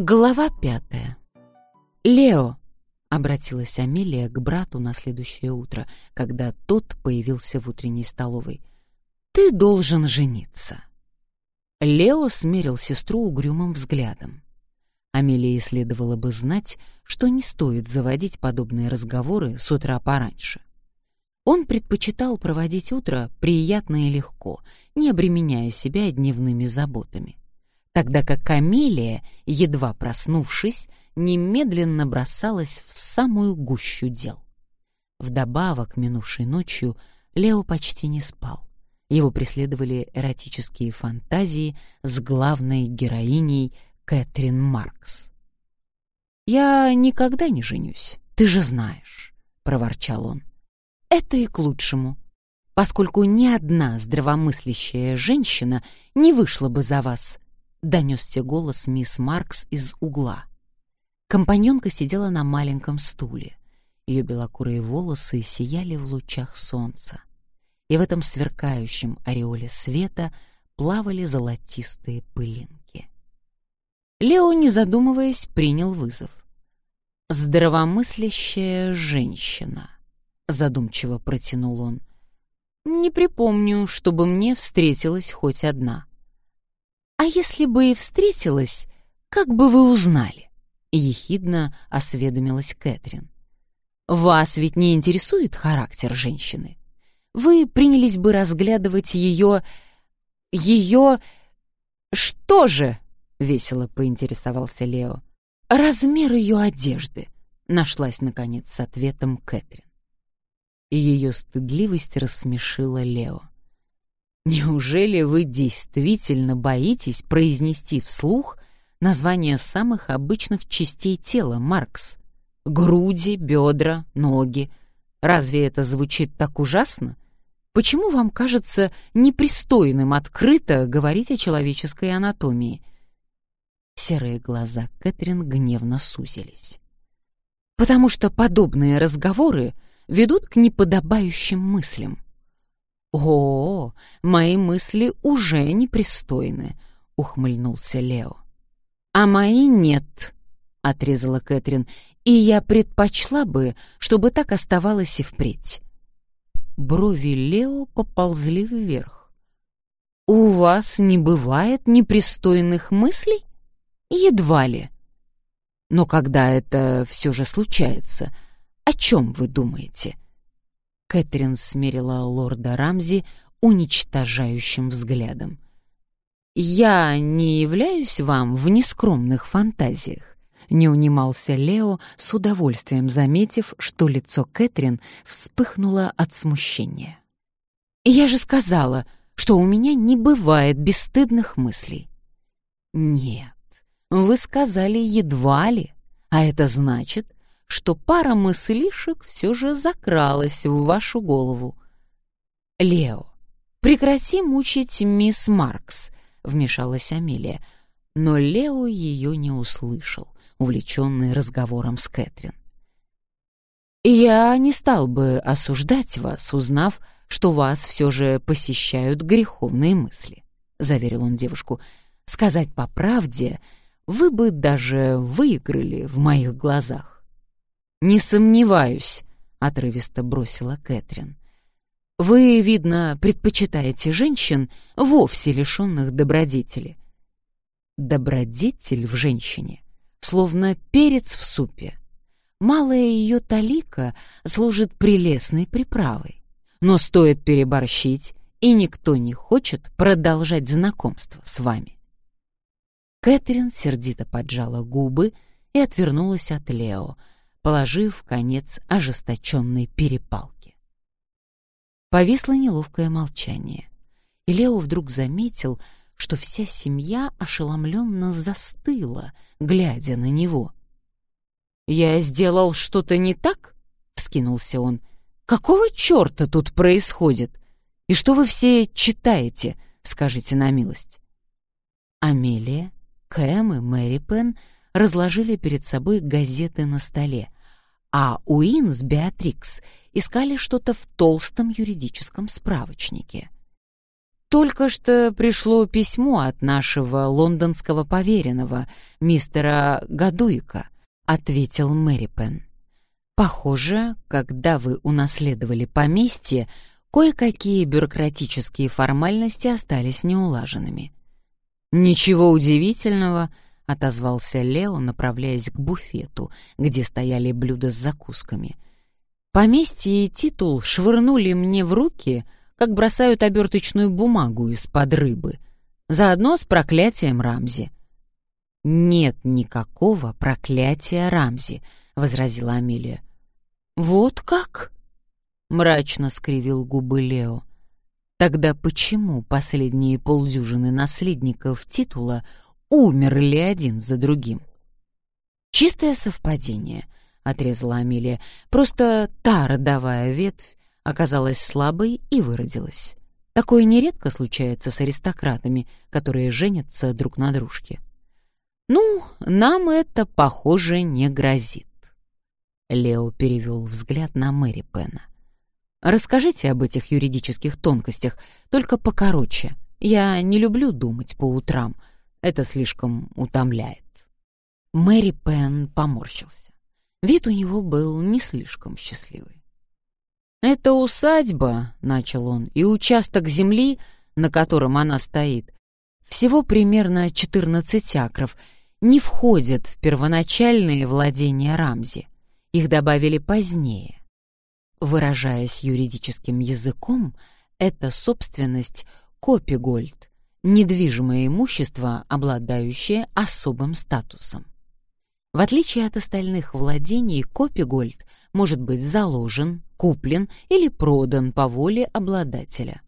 Глава пятая. «Лео!» — обратилась Амелия к брату на следующее утро, когда тот появился в утренней столовой. «Ты должен жениться!» Лео смерил сестру угрюмым взглядом. Амелии следовало бы знать, что не стоит заводить подобные разговоры с утра пораньше. Он предпочитал проводить утро приятно и легко, не обременяя себя дневными заботами тогда как Камелия, едва проснувшись, немедленно бросалась в самую гущу дел. Вдобавок, минувшей ночью, Лео почти не спал. Его преследовали эротические фантазии с главной героиней Кэтрин Маркс. «Я никогда не женюсь, ты же знаешь», — проворчал он. «Это и к лучшему, поскольку ни одна здравомыслящая женщина не вышла бы за вас, — донесся голос мисс Маркс из угла. Компаньонка сидела на маленьком стуле. Ее белокурые волосы сияли в лучах солнца. И в этом сверкающем ореоле света плавали золотистые пылинки. Лео, не задумываясь, принял вызов. «Здравомыслящая женщина», — задумчиво протянул он. «Не припомню, чтобы мне встретилась хоть одна». «А если бы и встретилась, как бы вы узнали?» — ехидно осведомилась Кэтрин. «Вас ведь не интересует характер женщины? Вы принялись бы разглядывать ее... ее... Что же?» — весело поинтересовался Лео. «Размер ее одежды», — нашлась, наконец, с ответом Кэтрин. И ее стыдливость рассмешила Лео. Неужели вы действительно боитесь произнести вслух название самых обычных частей тела, Маркс? Груди, бедра, ноги. Разве это звучит так ужасно? Почему вам кажется непристойным открыто говорить о человеческой анатомии? Серые глаза Кэтрин гневно сузились. Потому что подобные разговоры ведут к неподобающим мыслям. «О, мои мысли уже непристойны», — ухмыльнулся Лео. «А мои нет», — отрезала Кэтрин, «и я предпочла бы, чтобы так оставалось и впредь». Брови Лео поползли вверх. «У вас не бывает непристойных мыслей?» «Едва ли». «Но когда это все же случается, о чем вы думаете?» Кэтрин смерила лорда Рамзи уничтожающим взглядом. «Я не являюсь вам в нескромных фантазиях», — не унимался Лео, с удовольствием заметив, что лицо Кэтрин вспыхнуло от смущения. «Я же сказала, что у меня не бывает бесстыдных мыслей». «Нет, вы сказали едва ли, а это значит, что пара мыслишек все же закралась в вашу голову. «Лео, прекрати мучить мисс Маркс», — вмешалась Амелия, но Лео ее не услышал, увлеченный разговором с Кэтрин. «Я не стал бы осуждать вас, узнав, что вас все же посещают греховные мысли», — заверил он девушку. «Сказать по правде, вы бы даже выиграли в моих глазах». «Не сомневаюсь», — отрывисто бросила Кэтрин. «Вы, видно, предпочитаете женщин, вовсе лишенных добродетели». Добродетель в женщине, словно перец в супе. Малая ее талика служит прелестной приправой. Но стоит переборщить, и никто не хочет продолжать знакомство с вами. Кэтрин сердито поджала губы и отвернулась от Лео, положив конец ожесточенной перепалке. Повисло неловкое молчание, и Лео вдруг заметил, что вся семья ошеломленно застыла, глядя на него. «Я сделал что-то не так?» — вскинулся он. «Какого черта тут происходит? И что вы все читаете, скажите на милость?» Амелия, Кэм и Мэри Пен разложили перед собой газеты на столе, а Уин с Беатрикс искали что-то в толстом юридическом справочнике. Только что пришло письмо от нашего лондонского поверенного, мистера Гадуика, ответил Мэри Пен. Похоже, когда вы унаследовали поместье, кое-какие бюрократические формальности остались неулаженными. Ничего удивительного, отозвался Лео, направляясь к буфету, где стояли блюда с закусками. Поместье и титул швырнули мне в руки — как бросают оберточную бумагу из-под рыбы, заодно с проклятием Рамзи. «Нет никакого проклятия Рамзи», — возразила Амелия. «Вот как?» — мрачно скривил губы Лео. «Тогда почему последние полдюжины наследников титула умерли один за другим?» «Чистое совпадение», — отрезала Амелия. «Просто та родовая ветвь оказалась слабой и выродилась. Такое нередко случается с аристократами, которые женятся друг на дружке. «Ну, нам это, похоже, не грозит». Лео перевел взгляд на Мэри Пена. «Расскажите об этих юридических тонкостях, только покороче. Я не люблю думать по утрам. Это слишком утомляет». Мэри Пен поморщился. Вид у него был не слишком счастливый. «Это усадьба», — начал он, — «и участок земли, на котором она стоит, всего примерно 14 акров, не входят в первоначальные владения Рамзи. Их добавили позднее. Выражаясь юридическим языком, это собственность Копигольд, недвижимое имущество, обладающее особым статусом. В отличие от остальных владений, Копигольд может быть заложен, куплен или продан по воле обладателя.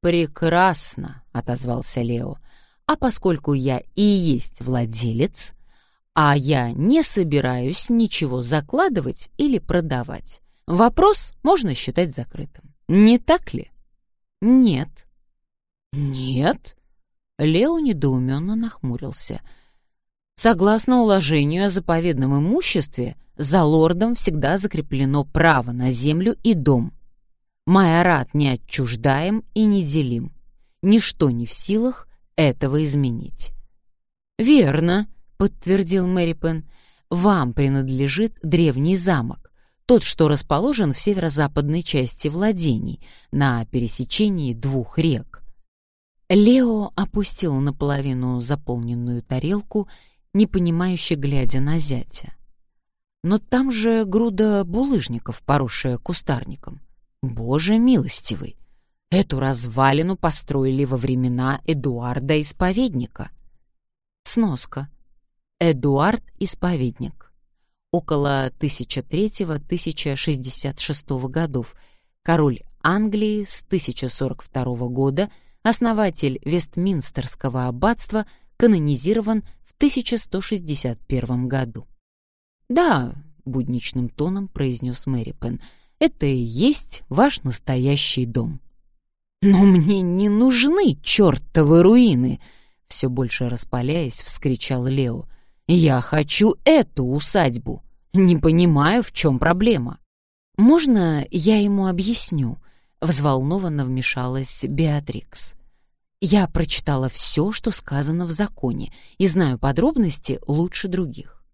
«Прекрасно», — отозвался Лео. «А поскольку я и есть владелец, а я не собираюсь ничего закладывать или продавать, вопрос можно считать закрытым. Не так ли?» «Нет». «Нет?» Лео недоуменно нахмурился — Согласно уложению о заповедном имуществе, за лордом всегда закреплено право на землю и дом. Майорат не отчуждаем и не делим. Ничто не в силах этого изменить. «Верно», — подтвердил Мэри Пен, — «вам принадлежит древний замок, тот, что расположен в северо-западной части владений, на пересечении двух рек». Лео опустил наполовину заполненную тарелку непонимающе глядя на зятя. Но там же груда булыжников, поросшая кустарником. Боже милостивый! Эту развалину построили во времена Эдуарда Исповедника. Сноска. Эдуард Исповедник. Около 1003-1066 годов. Король Англии с 1042 года, основатель Вестминстерского аббатства, канонизирован 1161 году. «Да», — будничным тоном произнес Мэри «это и есть ваш настоящий дом». «Но мне не нужны чертовы руины!» Все больше распаляясь, вскричал Лео. «Я хочу эту усадьбу. Не понимаю, в чем проблема». «Можно я ему объясню?» — взволнованно вмешалась Беатрикс. Я прочитала все, что сказано в законе, и знаю подробности лучше других.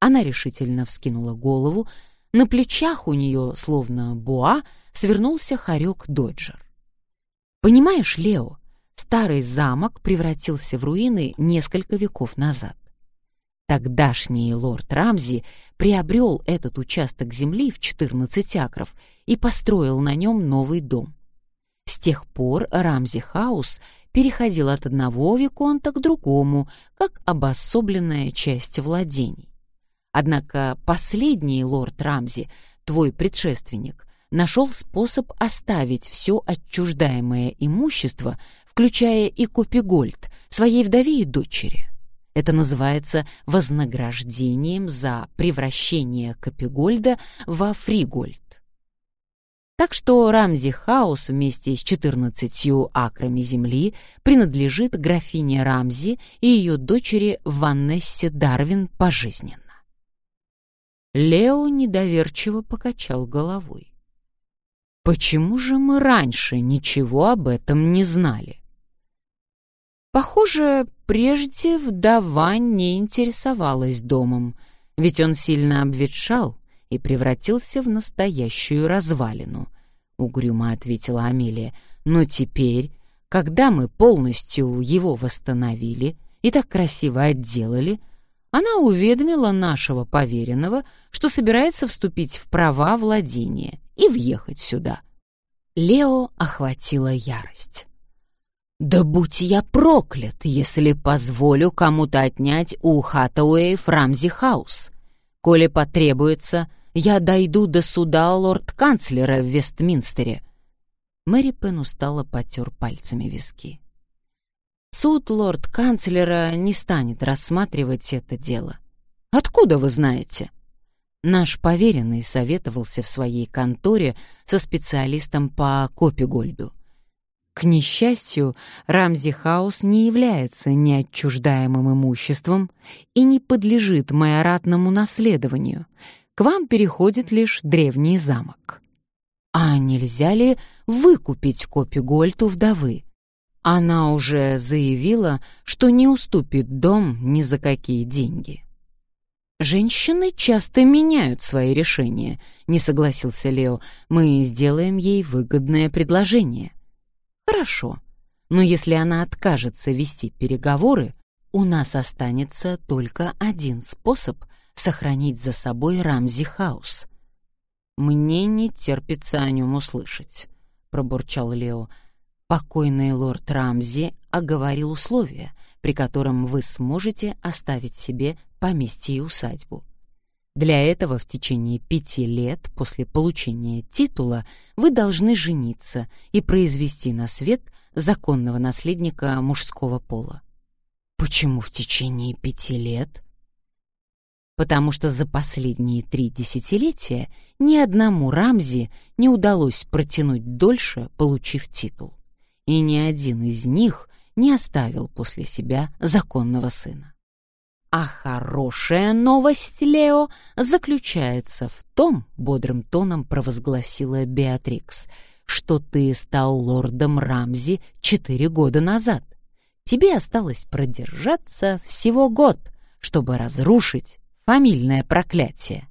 Она решительно вскинула голову, на плечах у нее, словно буа, свернулся хорек Доджер. «Понимаешь, Лео, старый замок превратился в руины несколько веков назад. Тогдашний лорд Рамзи приобрел этот участок земли в 14 акров и построил на нем новый дом. С тех пор Рамзи Хаус переходил от одного виконта к другому, как обособленная часть владений. Однако последний лорд Рамзи, твой предшественник, нашел способ оставить все отчуждаемое имущество, включая и Копигольд, своей вдове и дочери. Это называется вознаграждением за превращение Копигольда во Фригольд. Так что Рамзи Хаус вместе с 14 акрами земли принадлежит графине Рамзи и ее дочери Ванессе Дарвин пожизненно. Лео недоверчиво покачал головой. «Почему же мы раньше ничего об этом не знали?» Похоже, прежде вдова не интересовалась домом, ведь он сильно обветшал и превратился в настоящую развалину, — угрюмо ответила Амелия. Но теперь, когда мы полностью его восстановили и так красиво отделали, она уведомила нашего поверенного, что собирается вступить в права владения и въехать сюда. Лео охватила ярость. «Да будь я проклят, если позволю кому-то отнять у Хаттауэев Рамзи Хаус. Коли потребуется, я дойду до суда лорд-канцлера в Вестминстере». Мэри Пен устало потер пальцами виски. Суд лорд-канцлера не станет рассматривать это дело. Откуда вы знаете? Наш поверенный советовался в своей конторе со специалистом по Копигольду. К несчастью, Рамзи Хаус не является неотчуждаемым имуществом и не подлежит майоратному наследованию. К вам переходит лишь древний замок. А нельзя ли выкупить Копигольд у вдовы? Она уже заявила, что не уступит дом ни за какие деньги. «Женщины часто меняют свои решения», — не согласился Лео. «Мы сделаем ей выгодное предложение». «Хорошо, но если она откажется вести переговоры, у нас останется только один способ сохранить за собой Рамзи Хаус». «Мне не терпится о нем услышать», — пробурчал Лео. Покойный лорд Рамзи оговорил условия, при котором вы сможете оставить себе поместье и усадьбу. Для этого в течение пяти лет после получения титула вы должны жениться и произвести на свет законного наследника мужского пола. Почему в течение пяти лет? Потому что за последние три десятилетия ни одному Рамзи не удалось протянуть дольше, получив титул и ни один из них не оставил после себя законного сына. А хорошая новость, Лео, заключается в том, бодрым тоном провозгласила Беатрикс, что ты стал лордом Рамзи четыре года назад. Тебе осталось продержаться всего год, чтобы разрушить фамильное проклятие.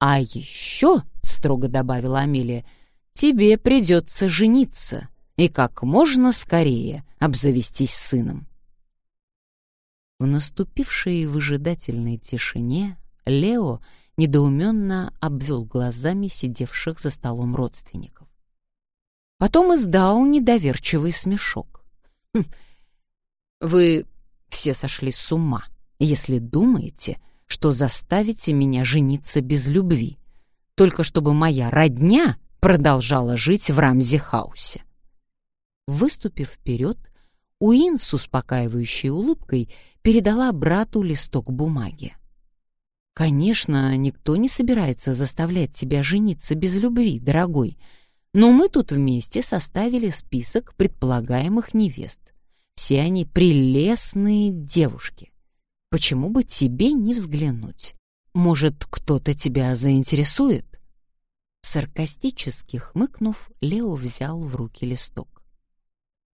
А еще, строго добавила Амелия, тебе придется жениться и как можно скорее обзавестись сыном. В наступившей выжидательной тишине Лео недоуменно обвел глазами сидевших за столом родственников. Потом издал недоверчивый смешок. «Хм, «Вы все сошли с ума, если думаете, что заставите меня жениться без любви, только чтобы моя родня продолжала жить в Рамзи-хаусе. Выступив вперед, Уин с успокаивающей улыбкой передала брату листок бумаги. «Конечно, никто не собирается заставлять тебя жениться без любви, дорогой, но мы тут вместе составили список предполагаемых невест. Все они прелестные девушки. Почему бы тебе не взглянуть? Может, кто-то тебя заинтересует?» Саркастически хмыкнув, Лео взял в руки листок.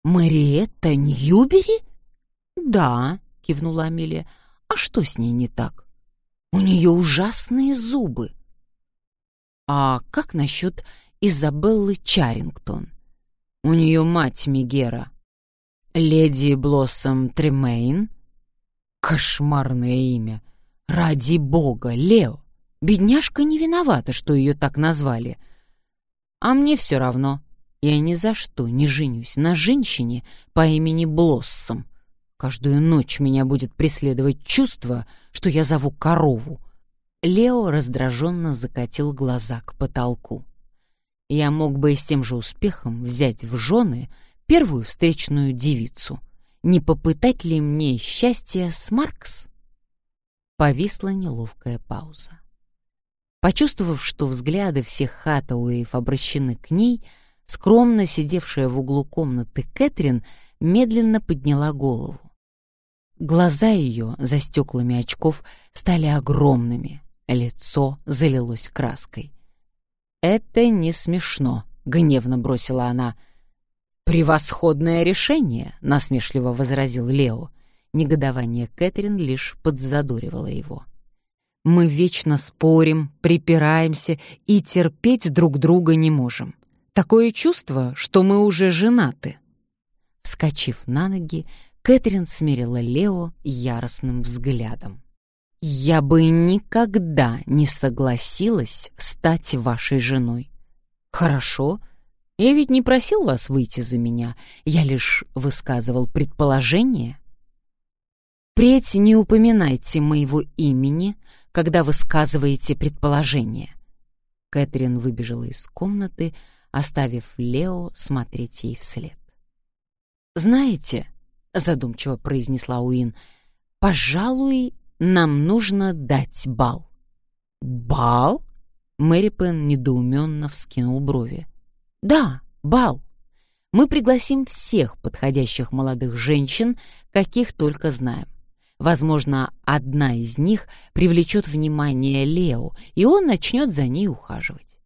«Мариетта Ньюбери?» «Да», — кивнула Амелия. «А что с ней не так?» «У нее ужасные зубы». «А как насчет Изабеллы Чарингтон?» «У нее мать Мегера». «Леди Блоссом Тремейн?» «Кошмарное имя! Ради бога, Лео! Бедняжка не виновата, что ее так назвали. А мне все равно. Я ни за что не женюсь на женщине по имени Блоссом. Каждую ночь меня будет преследовать чувство, что я зову корову. Лео раздраженно закатил глаза к потолку. Я мог бы и с тем же успехом взять в жены первую встречную девицу. Не попытать ли мне счастья с Маркс? Повисла неловкая пауза. Почувствовав, что взгляды всех Хаттауэев обращены к ней, Скромно сидевшая в углу комнаты Кэтрин медленно подняла голову. Глаза ее за стеклами очков стали огромными, лицо залилось краской. «Это не смешно», — гневно бросила она. «Превосходное решение!» — насмешливо возразил Лео. Негодование Кэтрин лишь подзадоривало его. «Мы вечно спорим, припираемся и терпеть друг друга не можем. Такое чувство, что мы уже женаты». Вскочив на ноги, Кэтрин смерила Лео яростным взглядом. «Я бы никогда не согласилась стать вашей женой». «Хорошо. Я ведь не просил вас выйти за меня. Я лишь высказывал предположение». «Впредь не упоминайте моего имени, когда высказываете предположение». Кэтрин выбежала из комнаты, оставив Лео смотреть ей вслед. «Знаете», — задумчиво произнесла Уин, — «пожалуй, нам нужно дать бал». «Бал?» — Мэри Пен недоуменно вскинул брови. «Да, бал. Мы пригласим всех подходящих молодых женщин, каких только знаем. Возможно, одна из них привлечет внимание Лео, и он начнет за ней ухаживать.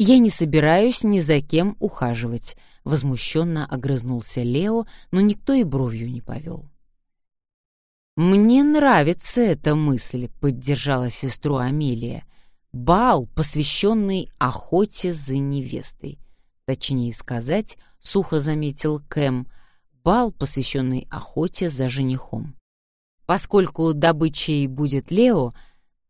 «Я не собираюсь ни за кем ухаживать», — возмущенно огрызнулся Лео, но никто и бровью не повел. «Мне нравится эта мысль», — поддержала сестру Амелия. «Бал, посвященный охоте за невестой». Точнее сказать, сухо заметил Кэм, бал, посвященный охоте за женихом. Поскольку добычей будет Лео,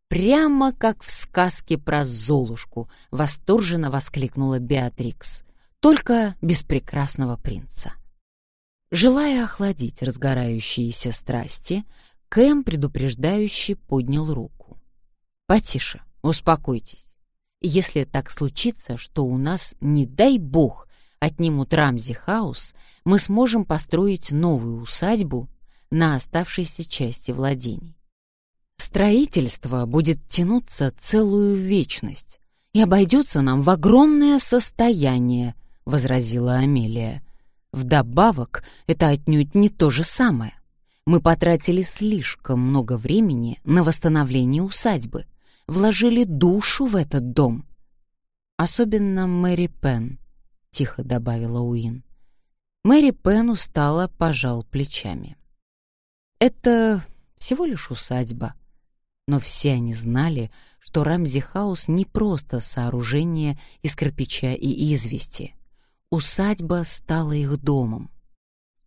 Прямо как в сказке про Золушку, восторженно воскликнула Беатрикс. Только без прекрасного принца. Желая охладить разгорающиеся страсти, Кэм предупреждающе поднял руку. «Потише, успокойтесь. Если так случится, что у нас, не дай бог, отнимут Рамзи Хаус, мы сможем построить новую усадьбу на оставшейся части владений. Строительство будет тянуться целую вечность и обойдется нам в огромное состояние, — возразила Амелия. Вдобавок, это отнюдь не то же самое. Мы потратили слишком много времени на восстановление усадьбы, вложили душу в этот дом. Особенно Меррипен, — тихо добавила Уин. Меррипен устало пожал плечами. Это всего лишь усадьба. Но все они знали, что Рамзи-хаус не просто сооружение из кирпича и извести. Усадьба стала их домом.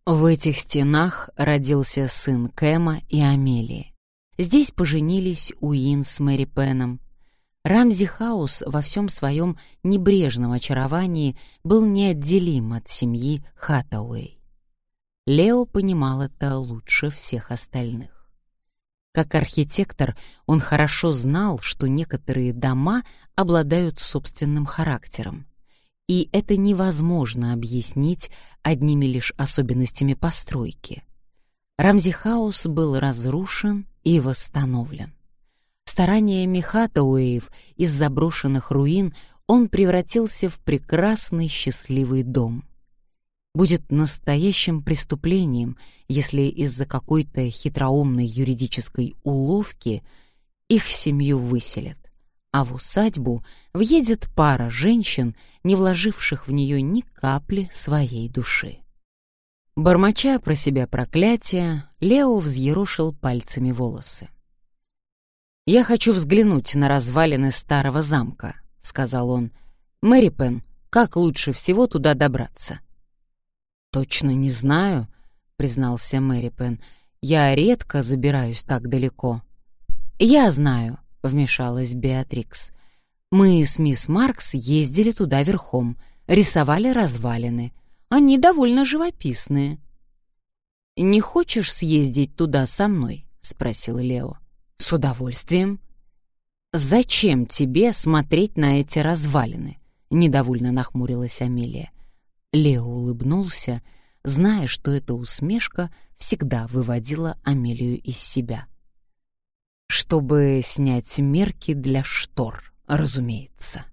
В этих стенах родился сын Кэма и Амелии. Здесь поженились Уин с Мэри Пеном. Рамзи Хаус во всем своем небрежном очаровании был неотделим от семьи Хатауэй. Лео понимал это лучше всех остальных. Как архитектор он хорошо знал, что некоторые дома обладают собственным характером. И это невозможно объяснить одними лишь особенностями постройки. Рамзи-хаус был разрушен и восстановлен. Стараниями Хатауэев из заброшенных руин он превратился в прекрасный счастливый дом — будет настоящим преступлением, если из-за какой-то хитроумной юридической уловки их семью выселят, а в усадьбу въедет пара женщин, не вложивших в нее ни капли своей души. Бормоча про себя проклятие, Лео взъерошил пальцами волосы. «Я хочу взглянуть на развалины старого замка», — сказал он. «Мэри Пен, как лучше всего туда добраться?» «Точно не знаю», — признался Мэри Пен. «Я редко забираюсь так далеко». «Я знаю», — вмешалась Беатрикс. «Мы с мисс Маркс ездили туда верхом, рисовали развалины. Они довольно живописные». «Не хочешь съездить туда со мной?» — спросил Лео. «С удовольствием». «Зачем тебе смотреть на эти развалины?» — недовольно нахмурилась Амелия. Лео улыбнулся, зная, что эта усмешка всегда выводила Амелию из себя. «Чтобы снять мерки для штор, разумеется».